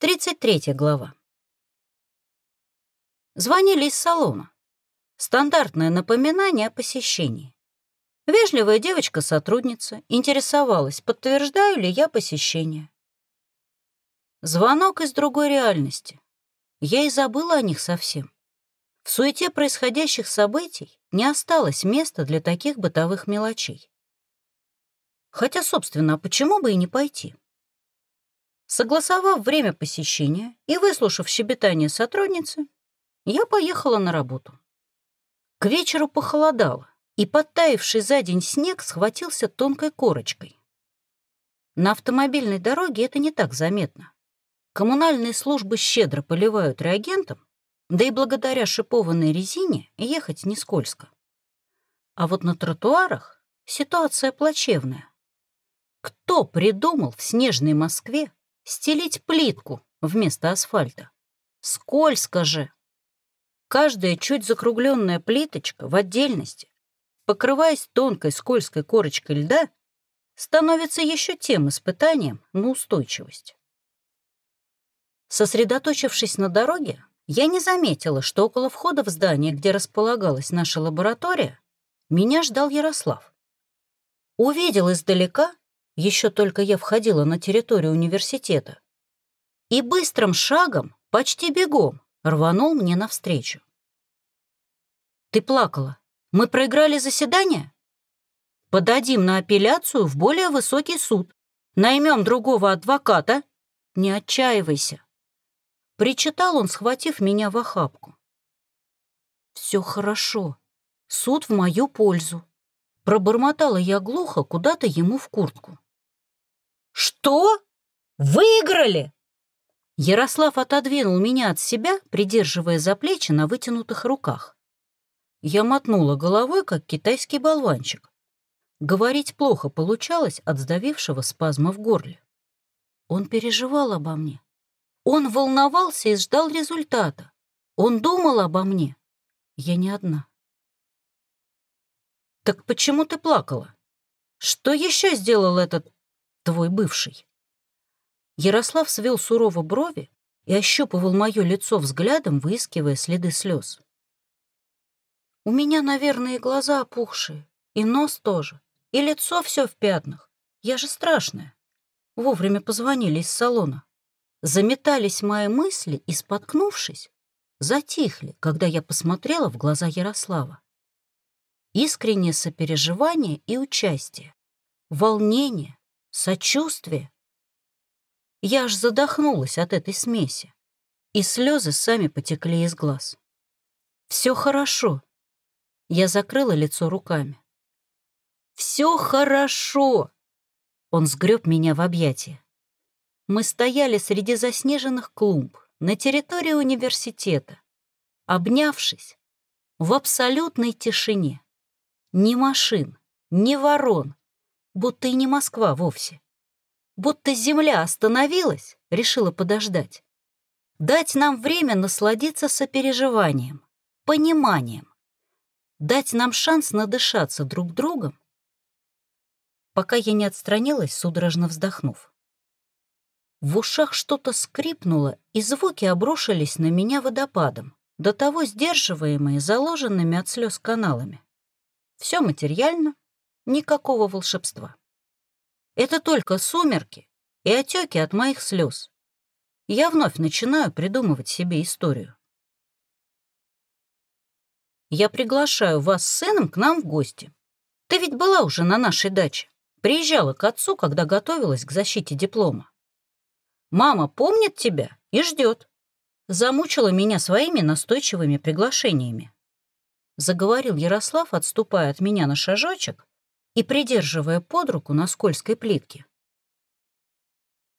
33 глава. Звонили из салона. Стандартное напоминание о посещении. Вежливая девочка-сотрудница интересовалась, подтверждаю ли я посещение. Звонок из другой реальности. Я и забыла о них совсем. В суете происходящих событий не осталось места для таких бытовых мелочей. Хотя, собственно, почему бы и не пойти? Согласовав время посещения и выслушав щебетание сотрудницы, я поехала на работу. К вечеру похолодало, и подтаивший за день снег схватился тонкой корочкой. На автомобильной дороге это не так заметно. Коммунальные службы щедро поливают реагентом, да и благодаря шипованной резине ехать не скользко. А вот на тротуарах ситуация плачевная. Кто придумал в снежной Москве стелить плитку вместо асфальта. Скользко же. Каждая чуть закругленная плиточка в отдельности, покрываясь тонкой скользкой корочкой льда, становится еще тем испытанием на устойчивость. Сосредоточившись на дороге, я не заметила, что около входа в здание, где располагалась наша лаборатория, меня ждал Ярослав. Увидел издалека еще только я входила на территорию университета, и быстрым шагом, почти бегом, рванул мне навстречу. «Ты плакала. Мы проиграли заседание? Подадим на апелляцию в более высокий суд. Наймем другого адвоката. Не отчаивайся». Причитал он, схватив меня в охапку. «Все хорошо. Суд в мою пользу». Пробормотала я глухо куда-то ему в куртку. «Что? Выиграли?» Ярослав отодвинул меня от себя, придерживая за плечи на вытянутых руках. Я мотнула головой, как китайский болванчик. Говорить плохо получалось от сдавившего спазма в горле. Он переживал обо мне. Он волновался и ждал результата. Он думал обо мне. Я не одна. «Так почему ты плакала? Что еще сделал этот твой бывший?» Ярослав свел сурово брови и ощупывал мое лицо взглядом, выискивая следы слез. «У меня, наверное, и глаза опухшие, и нос тоже, и лицо все в пятнах. Я же страшная». Вовремя позвонили из салона. Заметались мои мысли и, споткнувшись, затихли, когда я посмотрела в глаза Ярослава. Искреннее сопереживание и участие, волнение, сочувствие. Я аж задохнулась от этой смеси, и слезы сами потекли из глаз. Все хорошо. Я закрыла лицо руками. Все хорошо. Он сгреб меня в объятия. Мы стояли среди заснеженных клумб на территории университета, обнявшись в абсолютной тишине. Ни машин, ни ворон, будто и не Москва вовсе. Будто земля остановилась, решила подождать. Дать нам время насладиться сопереживанием, пониманием. Дать нам шанс надышаться друг другом, пока я не отстранилась, судорожно вздохнув. В ушах что-то скрипнуло, и звуки обрушились на меня водопадом, до того сдерживаемые заложенными от слез каналами. Все материально, Никакого волшебства. Это только сумерки и отеки от моих слез. Я вновь начинаю придумывать себе историю. Я приглашаю вас с сыном к нам в гости. Ты ведь была уже на нашей даче. Приезжала к отцу, когда готовилась к защите диплома. Мама помнит тебя и ждет. Замучила меня своими настойчивыми приглашениями. Заговорил Ярослав, отступая от меня на шажочек и придерживая под руку на скользкой плитке.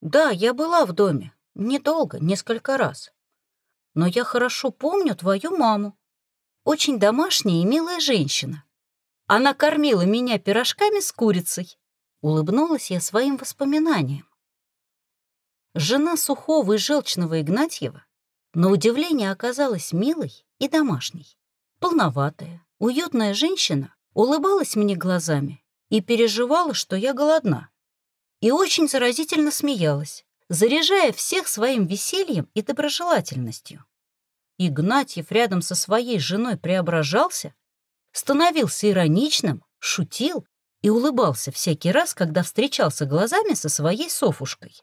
«Да, я была в доме. Недолго, несколько раз. Но я хорошо помню твою маму. Очень домашняя и милая женщина. Она кормила меня пирожками с курицей». Улыбнулась я своим воспоминаниям. Жена сухого и желчного Игнатьева на удивление оказалась милой и домашней. Полноватая, уютная женщина улыбалась мне глазами и переживала, что я голодна. И очень заразительно смеялась, заряжая всех своим весельем и доброжелательностью. Игнатьев рядом со своей женой преображался, становился ироничным, шутил и улыбался всякий раз, когда встречался глазами со своей Софушкой,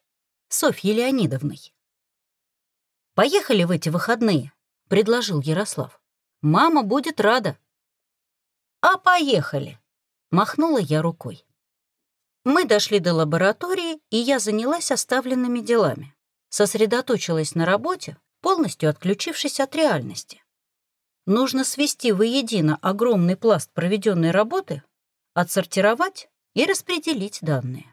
Софьей Леонидовной. «Поехали в эти выходные», — предложил Ярослав. «Мама будет рада». «А поехали», — махнула я рукой. Мы дошли до лаборатории, и я занялась оставленными делами. Сосредоточилась на работе, полностью отключившись от реальности. Нужно свести воедино огромный пласт проведенной работы, отсортировать и распределить данные.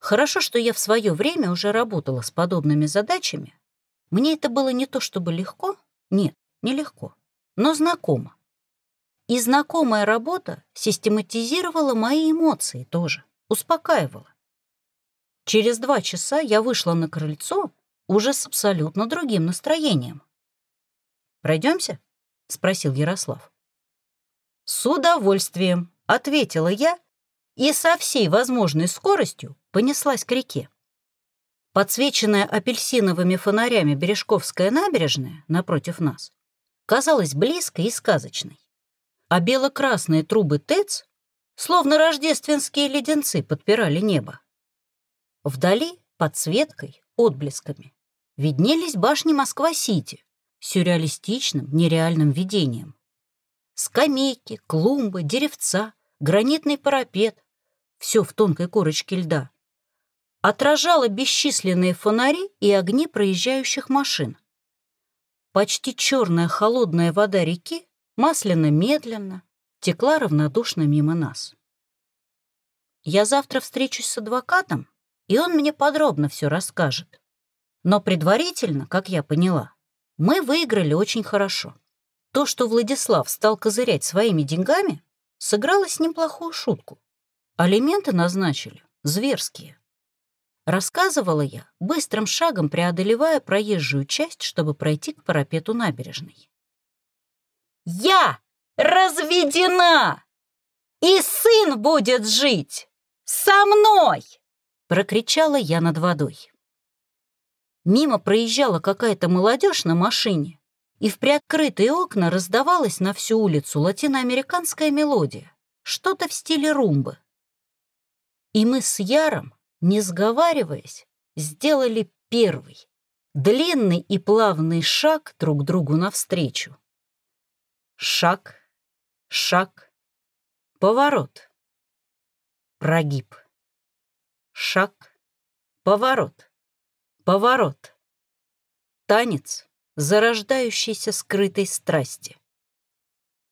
Хорошо, что я в свое время уже работала с подобными задачами. Мне это было не то чтобы легко, нет, не легко, но знакомо. И знакомая работа систематизировала мои эмоции тоже, успокаивала. Через два часа я вышла на крыльцо уже с абсолютно другим настроением. Пройдемся? спросил Ярослав. «С удовольствием», — ответила я и со всей возможной скоростью понеслась к реке. Подсвеченная апельсиновыми фонарями Бережковская набережная напротив нас казалась близкой и сказочной, а бело-красные трубы ТЭЦ, словно рождественские леденцы, подпирали небо. Вдали, подсветкой, отблесками, виднелись башни Москва-Сити, сюрреалистичным, нереальным видением. Скамейки, клумбы, деревца, гранитный парапет — все в тонкой корочке льда. Отражало бесчисленные фонари и огни проезжающих машин. Почти черная холодная вода реки масляно-медленно текла равнодушно мимо нас. Я завтра встречусь с адвокатом, и он мне подробно все расскажет. Но предварительно, как я поняла, мы выиграли очень хорошо. То, что Владислав стал козырять своими деньгами, сыграло с ним плохую шутку. Алименты назначили зверские. Рассказывала я, быстрым шагом преодолевая проезжую часть, чтобы пройти к парапету набережной. «Я разведена! И сын будет жить! Со мной!» — прокричала я над водой. Мимо проезжала какая-то молодежь на машине, и в приоткрытые окна раздавалась на всю улицу латиноамериканская мелодия, что-то в стиле румбы. И мы с Яром, не сговариваясь, сделали первый, длинный и плавный шаг друг другу навстречу. Шаг, шаг, поворот, прогиб. Шаг, поворот Поворот. Танец зарождающейся скрытой страсти.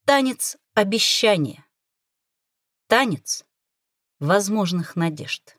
Танец обещания. Танец возможных надежд.